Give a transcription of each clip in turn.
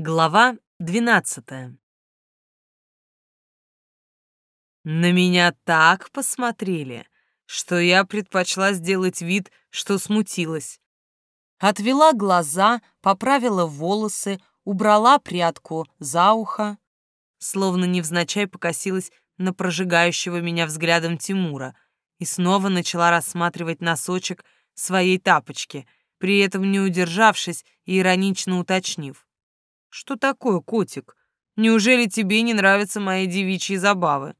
Глава двенадцатая. На меня так посмотрели, что я предпочла сделать вид, что смутилась. Отвела глаза, поправила волосы, убрала прядку за ухо, словно невзначай покосилась на прожигающего меня взглядом Тимура и снова начала рассматривать носочек своей тапочки, при этом не удержавшись и иронично уточнив. Что такое, котик? Неужели тебе не нравятся мои девичьи забавы?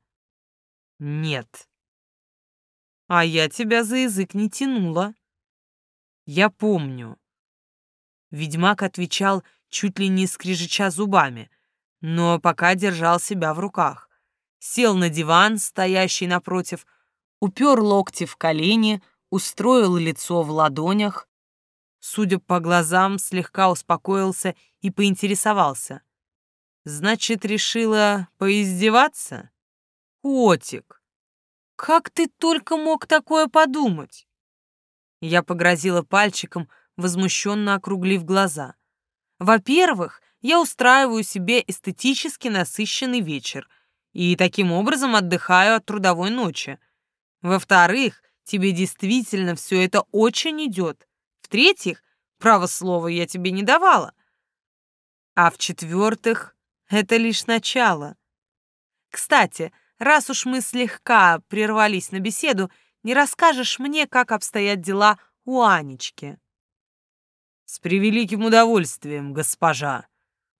Нет. А я тебя за язык не тянула. Я помню. Ведьмак отвечал чуть ли не скрежеча зубами, но пока держал себя в руках. Сел на диван, стоящий напротив, упер локти в колени, устроил лицо в ладонях, судя по глазам, слегка успокоился и поинтересовался. «Значит, решила поиздеваться? Котик, как ты только мог такое подумать?» Я погрозила пальчиком, возмущенно округлив глаза. «Во-первых, я устраиваю себе эстетически насыщенный вечер и таким образом отдыхаю от трудовой ночи. Во-вторых, тебе действительно все это очень идет. В-третьих, право слова я тебе не давала. А в-четвертых, это лишь начало. Кстати, раз уж мы слегка прервались на беседу, не расскажешь мне, как обстоят дела у Анечки?» «С превеликим удовольствием, госпожа!»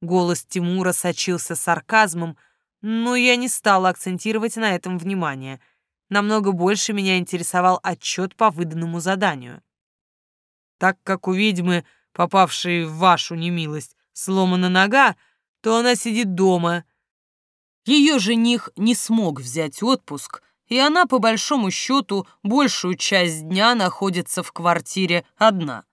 Голос Тимура сочился сарказмом, но я не стала акцентировать на этом внимание. Намного больше меня интересовал отчет по выданному заданию. Так как у ведьмы, попавшей в вашу немилость, сломана нога, то она сидит дома. Ее жених не смог взять отпуск, и она, по большому счету, большую часть дня находится в квартире одна.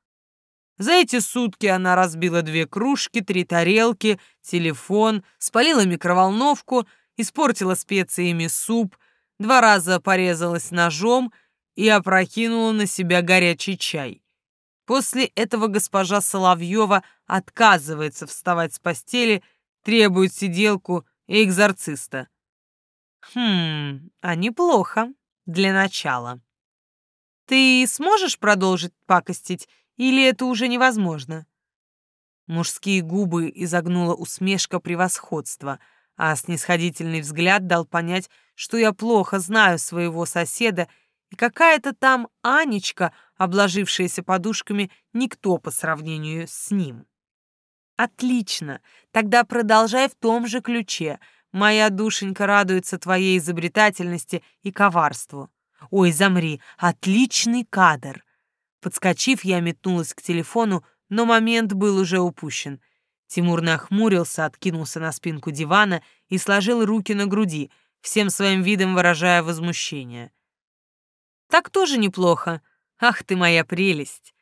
За эти сутки она разбила две кружки, три тарелки, телефон, спалила микроволновку, испортила специями суп, два раза порезалась ножом и опрокинула на себя горячий чай. После этого госпожа Соловьева отказывается вставать с постели, требует сиделку и экзорциста. Хм, а неплохо для начала. Ты сможешь продолжить пакостить, или это уже невозможно? Мужские губы изогнула усмешка превосходства, а снисходительный взгляд дал понять, что я плохо знаю своего соседа, и какая-то там Анечка — обложившаяся подушками, никто по сравнению с ним. «Отлично, тогда продолжай в том же ключе. Моя душенька радуется твоей изобретательности и коварству. Ой, замри, отличный кадр!» Подскочив, я метнулась к телефону, но момент был уже упущен. Тимур нахмурился, откинулся на спинку дивана и сложил руки на груди, всем своим видом выражая возмущение. «Так тоже неплохо», Ах ты моя прелесть!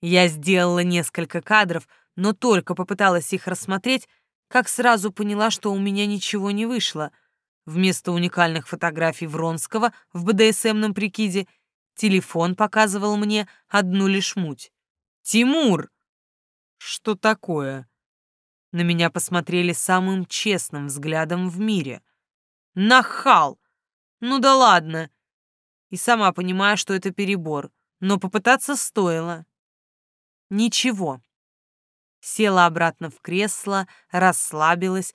Я сделала несколько кадров, но только попыталась их рассмотреть, как сразу поняла, что у меня ничего не вышло. Вместо уникальных фотографий Вронского в БДСМном прикиде телефон показывал мне одну лишь муть. «Тимур!» «Что такое?» На меня посмотрели самым честным взглядом в мире. «Нахал! Ну да ладно!» И сама понимаю, что это перебор но попытаться стоило. Ничего. Села обратно в кресло, расслабилась,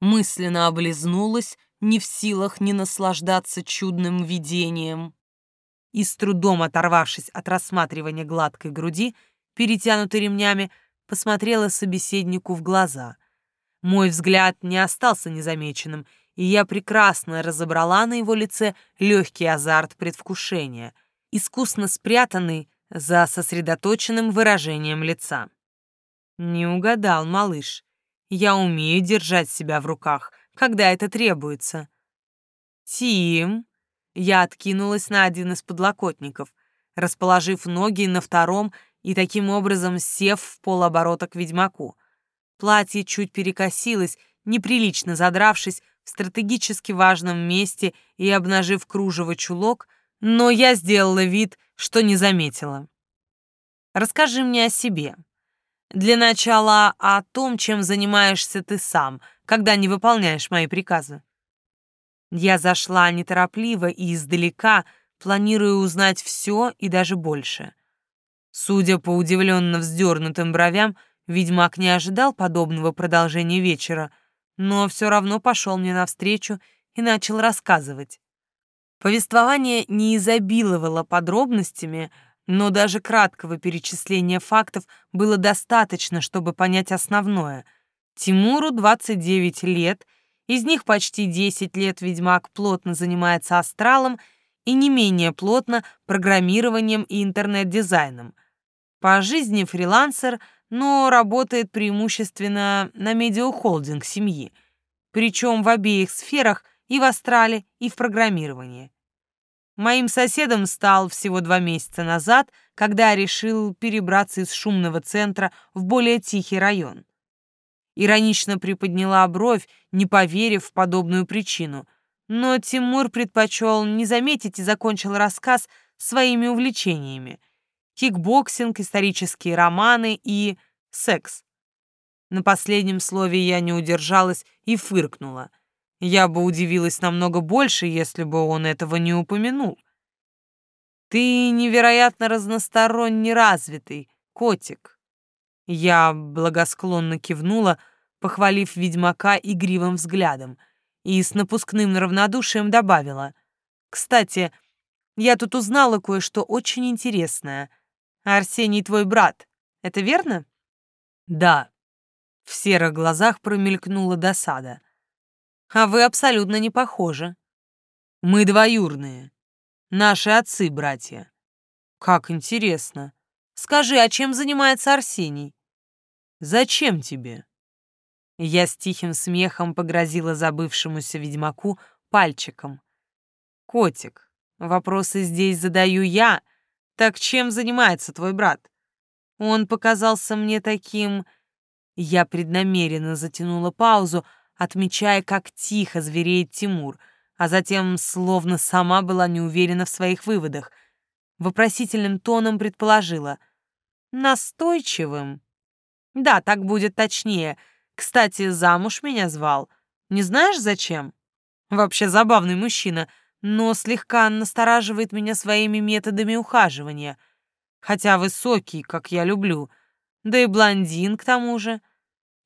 мысленно облизнулась, не в силах не наслаждаться чудным видением. И с трудом оторвавшись от рассматривания гладкой груди, перетянутой ремнями, посмотрела собеседнику в глаза. Мой взгляд не остался незамеченным, и я прекрасно разобрала на его лице легкий азарт предвкушения — искусно спрятанный за сосредоточенным выражением лица. Не угадал, малыш. Я умею держать себя в руках, когда это требуется. Тим. Я откинулась на один из подлокотников, расположив ноги на втором и таким образом сев в полоборота к ведьмаку. Платье чуть перекосилось, неприлично задравшись в стратегически важном месте и обнажив кружево чулок, но я сделала вид, что не заметила. Расскажи мне о себе. Для начала о том, чем занимаешься ты сам, когда не выполняешь мои приказы. Я зашла неторопливо и издалека, планируя узнать все и даже больше. Судя по удивленно вздернутым бровям, ведьмак не ожидал подобного продолжения вечера, но все равно пошел мне навстречу и начал рассказывать. Повествование не изобиловало подробностями, но даже краткого перечисления фактов было достаточно, чтобы понять основное. Тимуру 29 лет, из них почти 10 лет ведьмак плотно занимается астралом и не менее плотно программированием и интернет-дизайном. По жизни фрилансер, но работает преимущественно на медиахолдинг семьи, причем в обеих сферах и в астрале, и в программировании. Моим соседом стал всего два месяца назад, когда решил перебраться из шумного центра в более тихий район. Иронично приподняла бровь, не поверив в подобную причину, но Тимур предпочел не заметить и закончил рассказ своими увлечениями. Кикбоксинг, исторические романы и секс. На последнем слове я не удержалась и фыркнула — я бы удивилась намного больше, если бы он этого не упомянул. Ты невероятно разносторонне развитый, котик. Я благосклонно кивнула, похвалив ведьмака игривым взглядом, и с напускным равнодушием добавила. Кстати, я тут узнала кое-что очень интересное. Арсений твой брат, это верно? Да. В серых глазах промелькнула досада. А вы абсолютно не похожи. Мы двоюрные. Наши отцы братья. Как интересно. Скажи, а чем занимается Арсений? Зачем тебе? Я с тихим смехом погрозила забывшемуся ведьмаку пальчиком. Котик, вопросы здесь задаю я. Так чем занимается твой брат? Он показался мне таким... Я преднамеренно затянула паузу, отмечая, как тихо звереет Тимур, а затем словно сама была не уверена в своих выводах. Вопросительным тоном предположила. «Настойчивым?» «Да, так будет точнее. Кстати, замуж меня звал. Не знаешь, зачем?» «Вообще забавный мужчина, но слегка настораживает меня своими методами ухаживания. Хотя высокий, как я люблю. Да и блондин, к тому же.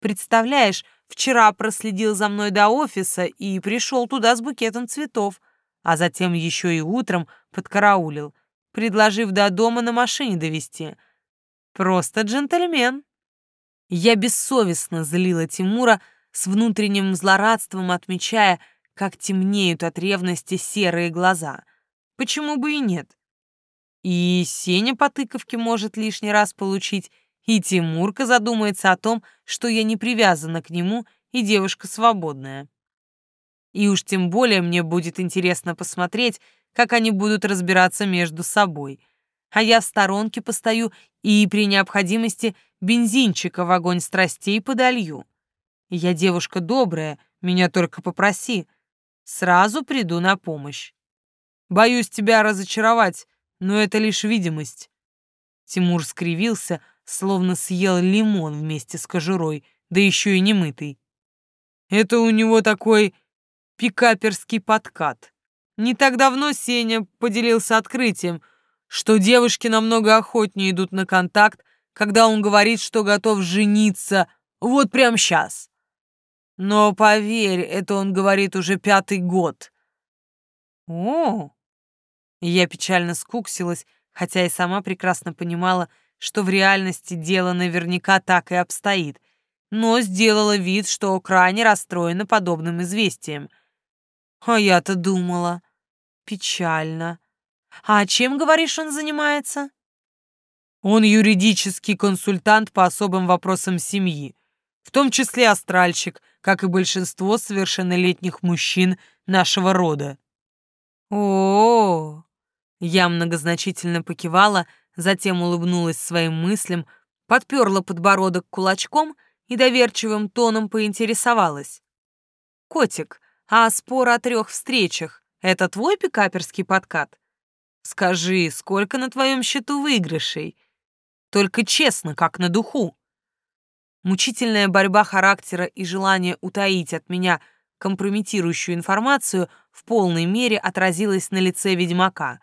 Представляешь, Вчера проследил за мной до офиса и пришел туда с букетом цветов, а затем еще и утром подкараулил, предложив до дома на машине довести. Просто джентльмен. Я бессовестно злила Тимура, с внутренним злорадством отмечая, как темнеют от ревности серые глаза. Почему бы и нет? И Сеня по тыковке может лишний раз получить, и Тимурка задумается о том, что я не привязана к нему и девушка свободная. И уж тем более мне будет интересно посмотреть, как они будут разбираться между собой. А я в сторонке постою и при необходимости бензинчика в огонь страстей подолью. Я девушка добрая, меня только попроси. Сразу приду на помощь. Боюсь тебя разочаровать, но это лишь видимость. Тимур скривился, словно съел лимон вместе с кожурой, да еще и немытый. Это у него такой пикаперский подкат. Не так давно Сеня поделился открытием, что девушки намного охотнее идут на контакт, когда он говорит, что готов жениться вот прямо сейчас. Но поверь, это он говорит уже пятый год. О, я печально скуксилась, хотя и сама прекрасно понимала, что в реальности дело наверняка так и обстоит, но сделала вид, что крайне расстроена подобным известием. А я-то думала. Печально. А чем, говоришь, он занимается? Он юридический консультант по особым вопросам семьи, в том числе астральщик, как и большинство совершеннолетних мужчин нашего рода. О, -о, -о, я многозначительно покивала, затем улыбнулась своим мыслям, подперла подбородок кулачком и доверчивым тоном поинтересовалась. «Котик, а спор о трех встречах — это твой пикаперский подкат? Скажи, сколько на твоем счету выигрышей? Только честно, как на духу». Мучительная борьба характера и желание утаить от меня компрометирующую информацию в полной мере отразилась на лице ведьмака.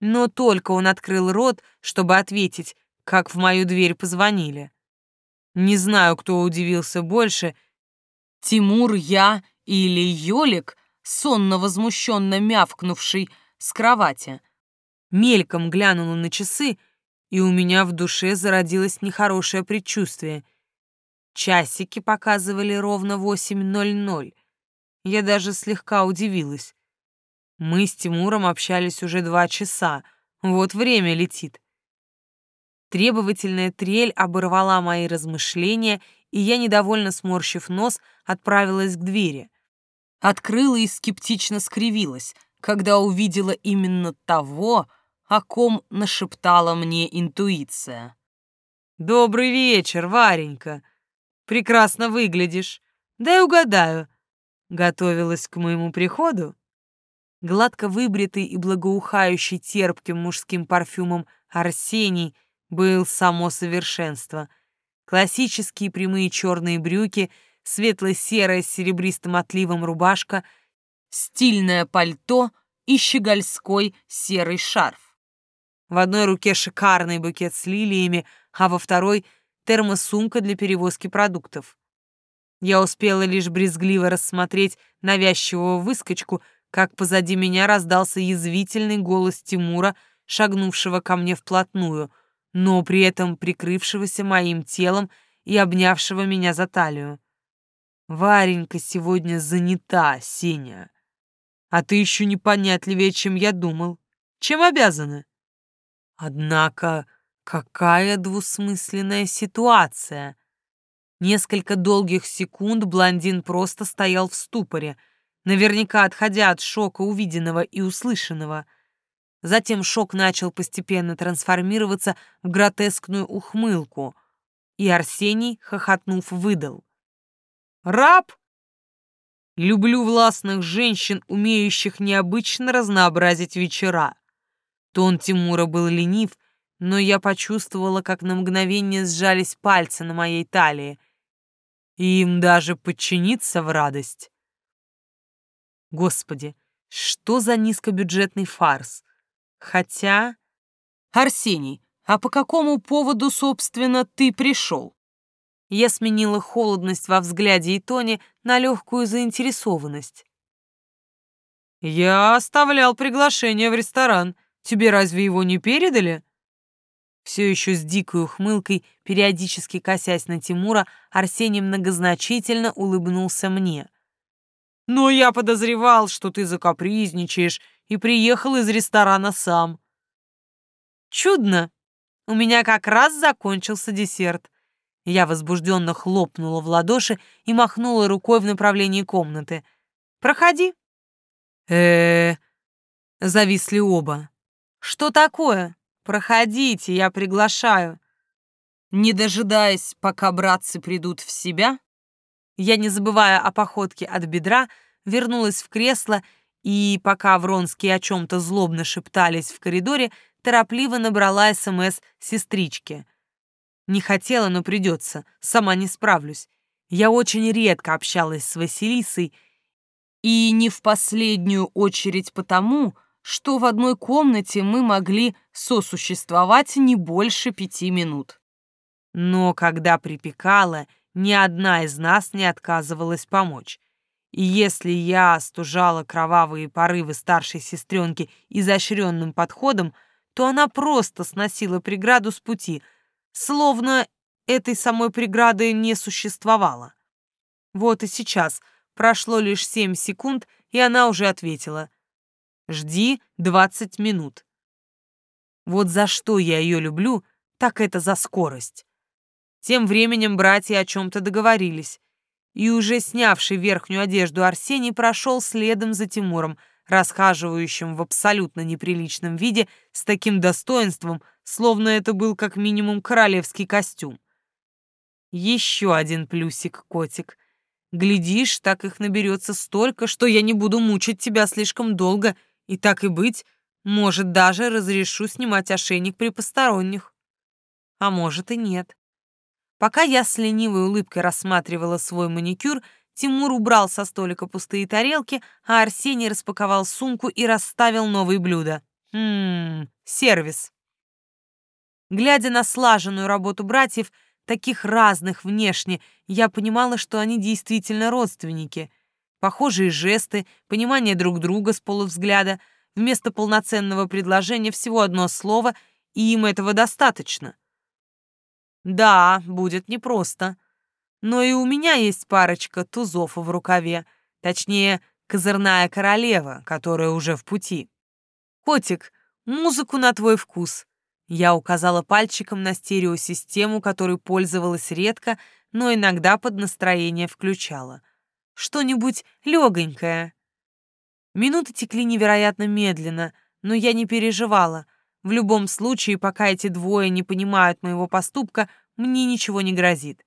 Но только он открыл рот, чтобы ответить, как в мою дверь позвонили. Не знаю, кто удивился больше, Тимур, я или Ёлик, сонно-возмущенно мявкнувший с кровати. Мельком глянула на часы, и у меня в душе зародилось нехорошее предчувствие. Часики показывали ровно 8.00. Я даже слегка удивилась. Мы с Тимуром общались уже два часа. Вот время летит. Требовательная трель оборвала мои размышления, и я, недовольно сморщив нос, отправилась к двери. Открыла и скептично скривилась, когда увидела именно того, о ком нашептала мне интуиция. «Добрый вечер, Варенька! Прекрасно выглядишь. Дай угадаю. Готовилась к моему приходу?» Гладко выбритый и благоухающий терпким мужским парфюмом Арсений был само совершенство. Классические прямые черные брюки, светло-серая с серебристым отливом рубашка, стильное пальто и щегольской серый шарф. В одной руке шикарный букет с лилиями, а во второй — термосумка для перевозки продуктов. Я успела лишь брезгливо рассмотреть навязчивого выскочку, как позади меня раздался язвительный голос Тимура, шагнувшего ко мне вплотную, но при этом прикрывшегося моим телом и обнявшего меня за талию. «Варенька сегодня занята, Сеня. А ты еще непонятливее, чем я думал. Чем обязана?» Однако, какая двусмысленная ситуация. Несколько долгих секунд блондин просто стоял в ступоре, наверняка отходя от шока увиденного и услышанного. Затем шок начал постепенно трансформироваться в гротескную ухмылку, и Арсений, хохотнув, выдал. «Раб? Люблю властных женщин, умеющих необычно разнообразить вечера. Тон Тимура был ленив, но я почувствовала, как на мгновение сжались пальцы на моей талии. И им даже подчиниться в радость. Господи, что за низкобюджетный фарс? Хотя... Арсений, а по какому поводу, собственно, ты пришел? Я сменила холодность во взгляде и тоне на легкую заинтересованность. «Я оставлял приглашение в ресторан», Тебе разве его не передали?» Все еще с дикой ухмылкой, периодически косясь на Тимура, Арсений многозначительно улыбнулся мне. «Но я подозревал, что ты закапризничаешь и приехал из ресторана сам». «Чудно. У меня как раз закончился десерт». Я возбужденно хлопнула в ладоши и махнула рукой в направлении комнаты. «Проходи». «Э-э-э...» Зависли оба. «Что такое? Проходите, я приглашаю». Не дожидаясь, пока братцы придут в себя, я, не забывая о походке от бедра, вернулась в кресло и, пока Вронские о чем-то злобно шептались в коридоре, торопливо набрала СМС сестричке. Не хотела, но придется, сама не справлюсь. Я очень редко общалась с Василисой, и не в последнюю очередь потому, что в одной комнате мы могли сосуществовать не больше пяти минут. Но когда припекало, ни одна из нас не отказывалась помочь. И если я остужала кровавые порывы старшей сестренки изощренным подходом, то она просто сносила преграду с пути, словно этой самой преграды не существовало. Вот и сейчас прошло лишь семь секунд, и она уже ответила. Жди 20 минут. Вот за что я ее люблю, так это за скорость. Тем временем братья о чем-то договорились, и уже снявший верхнюю одежду Арсений прошел следом за Тимуром, расхаживающим в абсолютно неприличном виде с таким достоинством, словно это был как минимум королевский костюм. Еще один плюсик, котик. Глядишь, так их наберется столько, что я не буду мучить тебя слишком долго и так и быть, может, даже разрешу снимать ошейник при посторонних. А может и нет. Пока я с ленивой улыбкой рассматривала свой маникюр, Тимур убрал со столика пустые тарелки, а Арсений распаковал сумку и расставил новые блюда. Ммм, сервис. Глядя на слаженную работу братьев, таких разных внешне, я понимала, что они действительно родственники. Похожие жесты, понимание друг друга с полувзгляда, вместо полноценного предложения всего одно слово, и им этого достаточно. Да, будет непросто. Но и у меня есть парочка тузов в рукаве, точнее, козырная королева, которая уже в пути. Котик, музыку на твой вкус. Я указала пальчиком на стереосистему, которой пользовалась редко, но иногда под настроение включала. Что-нибудь легонькое. Минуты текли невероятно медленно, но я не переживала. В любом случае, пока эти двое не понимают моего поступка, мне ничего не грозит.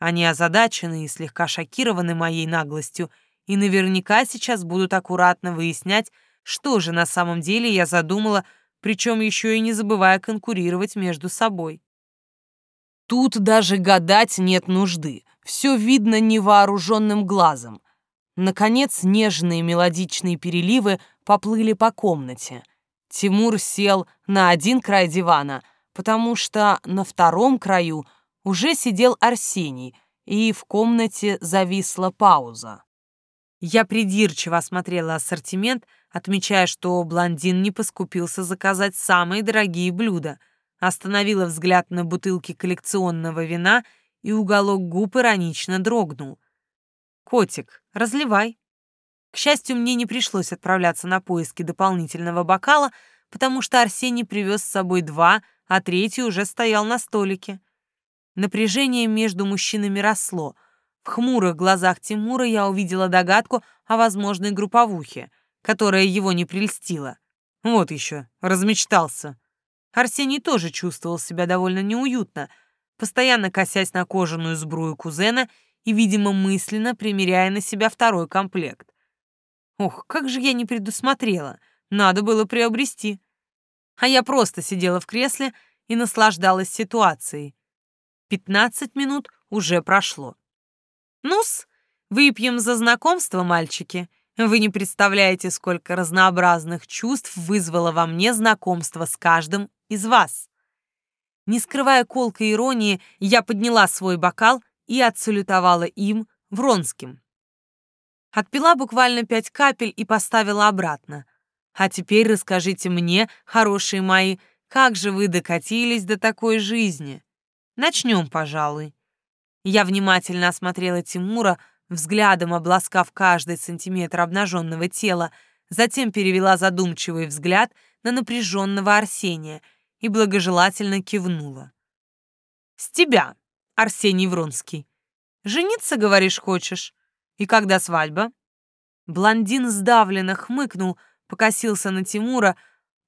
Они озадачены и слегка шокированы моей наглостью, и наверняка сейчас будут аккуратно выяснять, что же на самом деле я задумала, причем еще и не забывая конкурировать между собой. Тут даже гадать нет нужды, все видно невооруженным глазом. Наконец, нежные мелодичные переливы поплыли по комнате. Тимур сел на один край дивана, потому что на втором краю уже сидел Арсений, и в комнате зависла пауза. Я придирчиво осмотрела ассортимент, отмечая, что блондин не поскупился заказать самые дорогие блюда, остановила взгляд на бутылки коллекционного вина, и уголок губ иронично дрогнул. «Котик, разливай». К счастью, мне не пришлось отправляться на поиски дополнительного бокала, потому что Арсений привез с собой два, а третий уже стоял на столике. Напряжение между мужчинами росло. В хмурых глазах Тимура я увидела догадку о возможной групповухе, которая его не прельстила. Вот еще, размечтался. Арсений тоже чувствовал себя довольно неуютно, постоянно косясь на кожаную сбрую кузена и, видимо, мысленно примеряя на себя второй комплект. Ох, как же я не предусмотрела. Надо было приобрести. А я просто сидела в кресле и наслаждалась ситуацией. Пятнадцать минут уже прошло. Ну-с, выпьем за знакомство, мальчики. Вы не представляете, сколько разнообразных чувств вызвало во мне знакомство с каждым из вас. Не скрывая колкой иронии, я подняла свой бокал и отсалютовала им Вронским. Отпила буквально пять капель и поставила обратно. А теперь расскажите мне, хорошие мои, как же вы докатились до такой жизни? Начнем, пожалуй. Я внимательно осмотрела Тимура, взглядом обласкав каждый сантиметр обнаженного тела, затем перевела задумчивый взгляд на напряженного Арсения и благожелательно кивнула. «С тебя, Арсений Вронский. Жениться, говоришь, хочешь? И когда свадьба?» Блондин сдавленно хмыкнул, покосился на Тимура,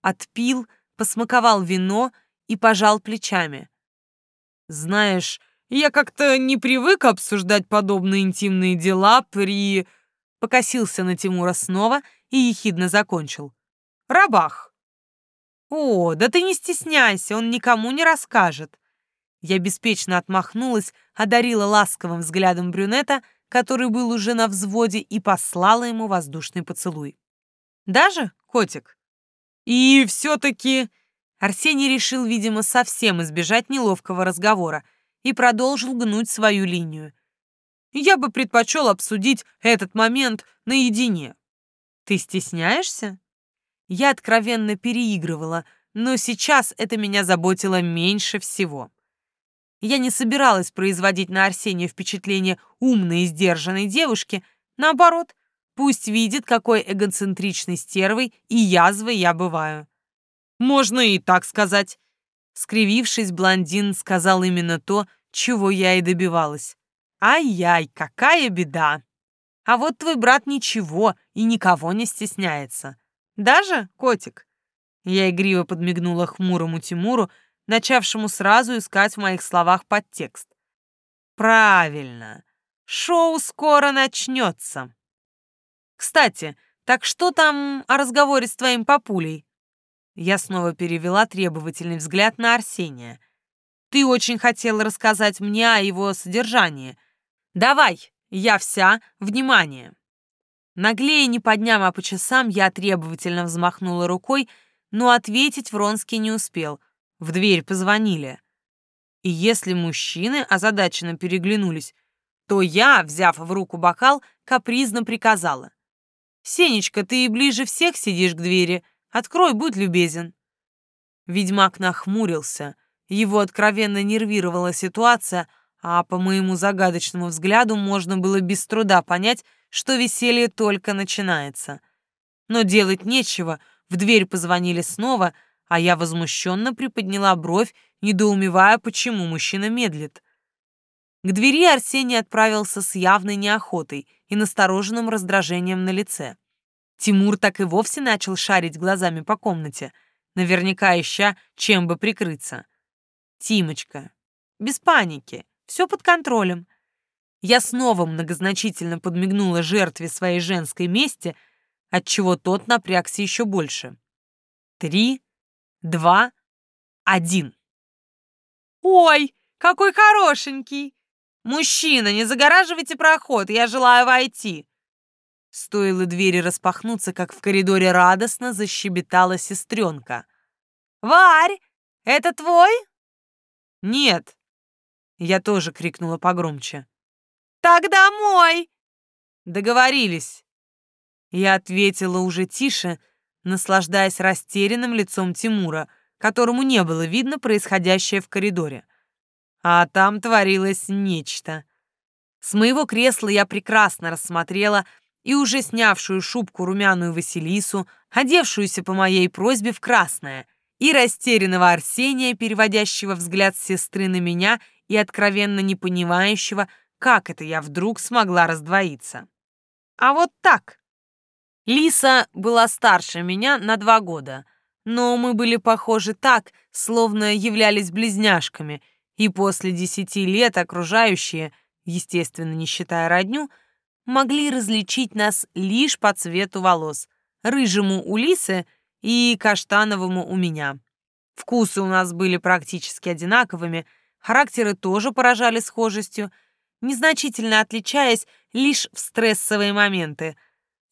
отпил, посмаковал вино и пожал плечами. «Знаешь, я как-то не привык обсуждать подобные интимные дела при...» Покосился на Тимура снова и ехидно закончил. «Рабах!» «О, да ты не стесняйся, он никому не расскажет!» Я беспечно отмахнулась, одарила ласковым взглядом брюнета — который был уже на взводе, и послала ему воздушный поцелуй. «Даже, котик?» «И все-таки...» Арсений решил, видимо, совсем избежать неловкого разговора и продолжил гнуть свою линию. «Я бы предпочел обсудить этот момент наедине». «Ты стесняешься?» Я откровенно переигрывала, но сейчас это меня заботило меньше всего. Я не собиралась производить на Арсения впечатление умной и сдержанной девушки. Наоборот, пусть видит, какой эгоцентричной стервой и язвой я бываю. Можно и так сказать. Скривившись, блондин сказал именно то, чего я и добивалась. Ай-яй, какая беда! А вот твой брат ничего и никого не стесняется. Даже, котик? Я игриво подмигнула хмурому Тимуру, начавшему сразу искать в моих словах подтекст. «Правильно. Шоу скоро начнется. Кстати, так что там о разговоре с твоим папулей?» Я снова перевела требовательный взгляд на Арсения. Ты очень хотела рассказать мне о его содержании. Давай, я вся, внимание!» Наглее не по дням, а по часам я требовательно взмахнула рукой, но ответить Вронский не успел. В дверь позвонили. И если мужчины озадаченно переглянулись, то я, взяв в руку бокал, капризно приказала. «Сенечка, ты и ближе всех сидишь к двери. Открой, будь любезен». Ведьмак нахмурился. Его откровенно нервировала ситуация, а по моему загадочному взгляду можно было без труда понять, что веселье только начинается. Но делать нечего, в дверь позвонили снова, а я возмущенно приподняла бровь, недоумевая, почему мужчина медлит. К двери Арсений отправился с явной неохотой и настороженным раздражением на лице. Тимур так и вовсе начал шарить глазами по комнате, наверняка ища, чем бы прикрыться. «Тимочка, без паники, все под контролем. Я снова многозначительно подмигнула жертве своей женской мести, отчего тот напрягся еще больше. Три, два, один. «Ой, какой хорошенький! Мужчина, не загораживайте проход, я желаю войти!» Стоило двери распахнуться, как в коридоре радостно защебетала сестренка. «Варь, это твой?» «Нет!» Я тоже крикнула погромче. «Тогда мой!» «Договорились!» Я ответила уже тише, наслаждаясь растерянным лицом Тимура, которому не было видно происходящее в коридоре. А там творилось нечто. С моего кресла я прекрасно рассмотрела и уже снявшую шубку румяную Василису, одевшуюся по моей просьбе в красное, и растерянного Арсения, переводящего взгляд сестры на меня и откровенно не понимающего, как это я вдруг смогла раздвоиться? А вот так. Лиса была старше меня на два года, но мы были похожи так, словно являлись близняшками, и после десяти лет окружающие, естественно, не считая родню, могли различить нас лишь по цвету волос, рыжему у Лисы и каштановому у меня. Вкусы у нас были практически одинаковыми, характеры тоже поражали схожестью — незначительно отличаясь лишь в стрессовые моменты.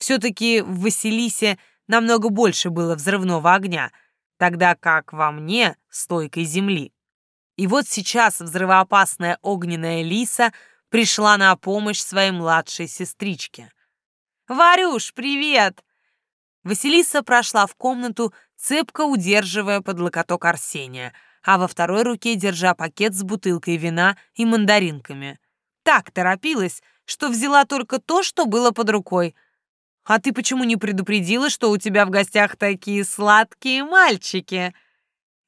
Все-таки в Василисе намного больше было взрывного огня, тогда как во мне стойкой земли. И вот сейчас взрывоопасная огненная лиса пришла на помощь своей младшей сестричке. «Варюш, привет!» Василиса прошла в комнату, цепко удерживая под локоток Арсения, а во второй руке держа пакет с бутылкой вина и мандаринками так торопилась, что взяла только то, что было под рукой. А ты почему не предупредила, что у тебя в гостях такие сладкие мальчики?»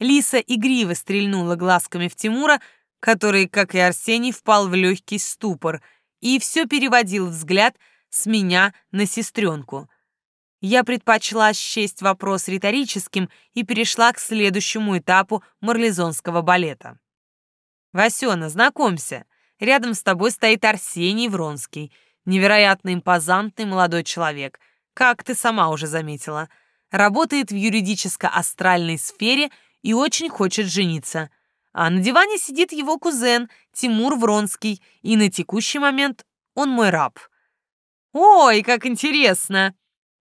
Лиса игриво стрельнула глазками в Тимура, который, как и Арсений, впал в легкий ступор и все переводил взгляд с меня на сестренку. Я предпочла счесть вопрос риторическим и перешла к следующему этапу марлезонского балета. «Васена, знакомься, Рядом с тобой стоит Арсений Вронский, невероятно импозантный молодой человек, как ты сама уже заметила. Работает в юридическо-астральной сфере и очень хочет жениться. А на диване сидит его кузен Тимур Вронский, и на текущий момент он мой раб. «Ой, как интересно!»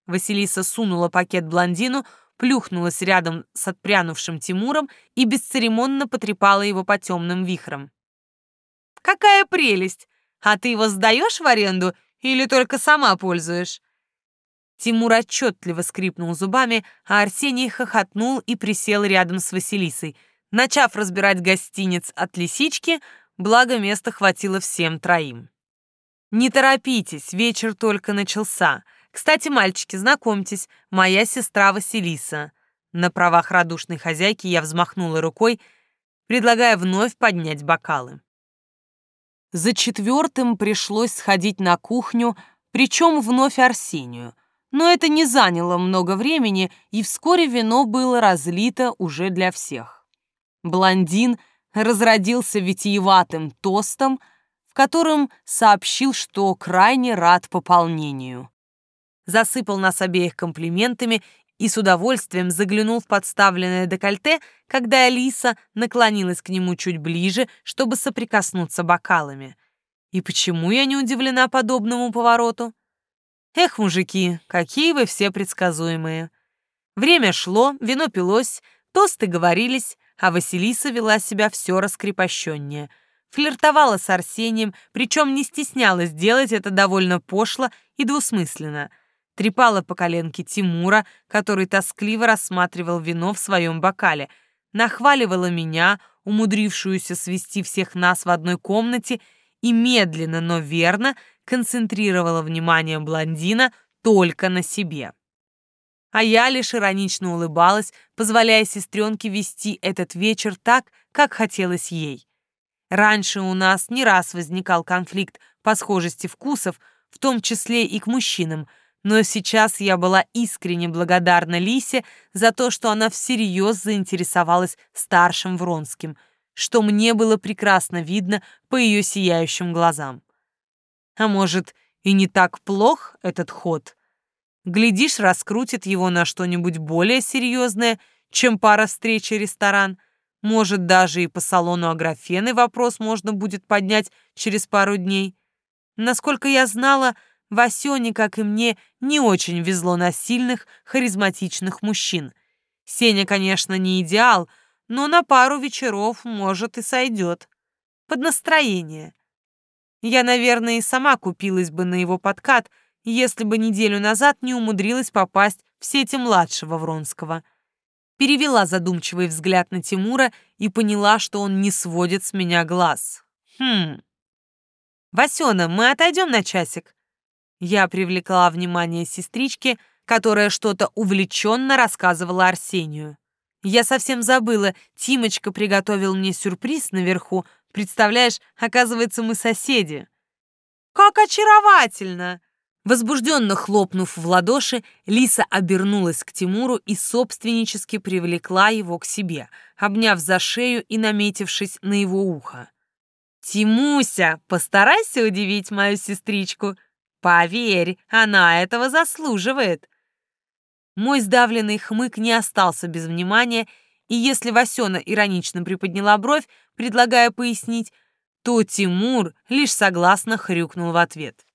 Василиса сунула пакет блондину, плюхнулась рядом с отпрянувшим Тимуром и бесцеремонно потрепала его по темным вихрам. Какая прелесть! А ты его сдаешь в аренду или только сама пользуешь?» Тимур отчетливо скрипнул зубами, а Арсений хохотнул и присел рядом с Василисой, начав разбирать гостиниц от лисички, благо места хватило всем троим. «Не торопитесь, вечер только начался. Кстати, мальчики, знакомьтесь, моя сестра Василиса». На правах радушной хозяйки я взмахнула рукой, предлагая вновь поднять бокалы. За четвертым пришлось сходить на кухню, причем вновь Арсению. Но это не заняло много времени, и вскоре вино было разлито уже для всех. Блондин разродился витиеватым тостом, в котором сообщил, что крайне рад пополнению. Засыпал нас обеих комплиментами и с удовольствием заглянул в подставленное декольте, когда Алиса наклонилась к нему чуть ближе, чтобы соприкоснуться бокалами. И почему я не удивлена подобному повороту? Эх, мужики, какие вы все предсказуемые. Время шло, вино пилось, тосты говорились, а Василиса вела себя все раскрепощеннее. Флиртовала с Арсением, причем не стеснялась делать это довольно пошло и двусмысленно. Трепала по коленке Тимура, который тоскливо рассматривал вино в своем бокале, нахваливала меня, умудрившуюся свести всех нас в одной комнате, и медленно, но верно концентрировала внимание блондина только на себе а я лишь иронично улыбалась, позволяя сестренке вести этот вечер так, как хотелось ей. Раньше у нас не раз возникал конфликт по схожести вкусов, в том числе и к мужчинам, но сейчас я была искренне благодарна Лисе за то, что она всерьез заинтересовалась старшим Вронским, что мне было прекрасно видно по ее сияющим глазам. А может, и не так плох этот ход — Глядишь, раскрутит его на что-нибудь более серьезное, чем пара встреч и ресторан. Может, даже и по салону Аграфены вопрос можно будет поднять через пару дней. Насколько я знала, Васёне, как и мне, не очень везло на сильных, харизматичных мужчин. Сеня, конечно, не идеал, но на пару вечеров, может, и сойдет. Под настроение. Я, наверное, и сама купилась бы на его подкат — если бы неделю назад не умудрилась попасть в сети младшего Вронского. Перевела задумчивый взгляд на Тимура и поняла, что он не сводит с меня глаз. Хм. «Васёна, мы отойдем на часик?» Я привлекла внимание сестрички, которая что-то увлеченно рассказывала Арсению. Я совсем забыла, Тимочка приготовил мне сюрприз наверху. Представляешь, оказывается, мы соседи. «Как очаровательно!» Возбужденно хлопнув в ладоши, Лиса обернулась к Тимуру и собственнически привлекла его к себе, обняв за шею и наметившись на его ухо. «Тимуся, постарайся удивить мою сестричку. Поверь, она этого заслуживает». Мой сдавленный хмык не остался без внимания, и если Васена иронично приподняла бровь, предлагая пояснить, то Тимур лишь согласно хрюкнул в ответ.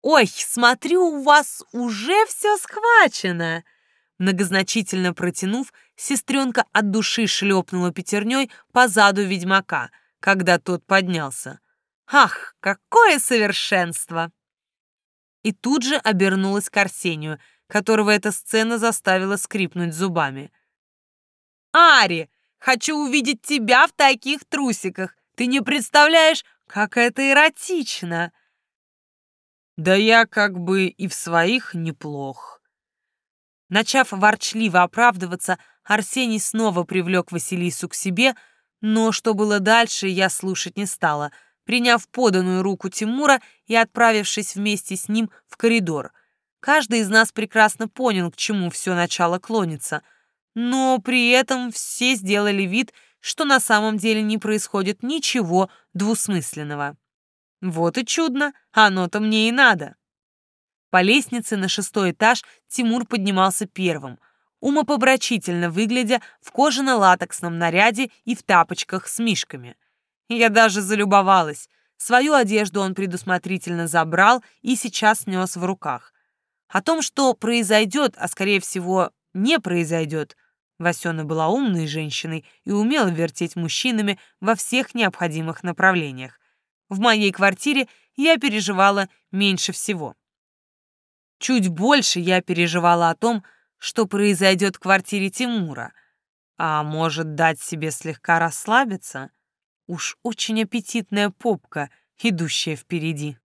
«Ой, смотрю, у вас уже все схвачено!» Многозначительно протянув, сестренка от души шлепнула пятерней по заду ведьмака, когда тот поднялся. «Ах, какое совершенство!» И тут же обернулась к Арсению, которого эта сцена заставила скрипнуть зубами. «Ари, хочу увидеть тебя в таких трусиках! Ты не представляешь, как это эротично!» Да я как бы и в своих неплох. Начав ворчливо оправдываться, Арсений снова привлек Василису к себе, но что было дальше, я слушать не стала, приняв поданную руку Тимура и отправившись вместе с ним в коридор. Каждый из нас прекрасно понял, к чему все начало клонится, но при этом все сделали вид, что на самом деле не происходит ничего двусмысленного. Вот и чудно, оно-то мне и надо. По лестнице на шестой этаж Тимур поднимался первым, умопобрачительно выглядя в кожано-латексном наряде и в тапочках с мишками. Я даже залюбовалась. Свою одежду он предусмотрительно забрал и сейчас нес в руках. О том, что произойдет, а скорее всего не произойдет, Васена была умной женщиной и умела вертеть мужчинами во всех необходимых направлениях в моей квартире я переживала меньше всего. Чуть больше я переживала о том, что произойдет в квартире Тимура. А может, дать себе слегка расслабиться? Уж очень аппетитная попка, идущая впереди.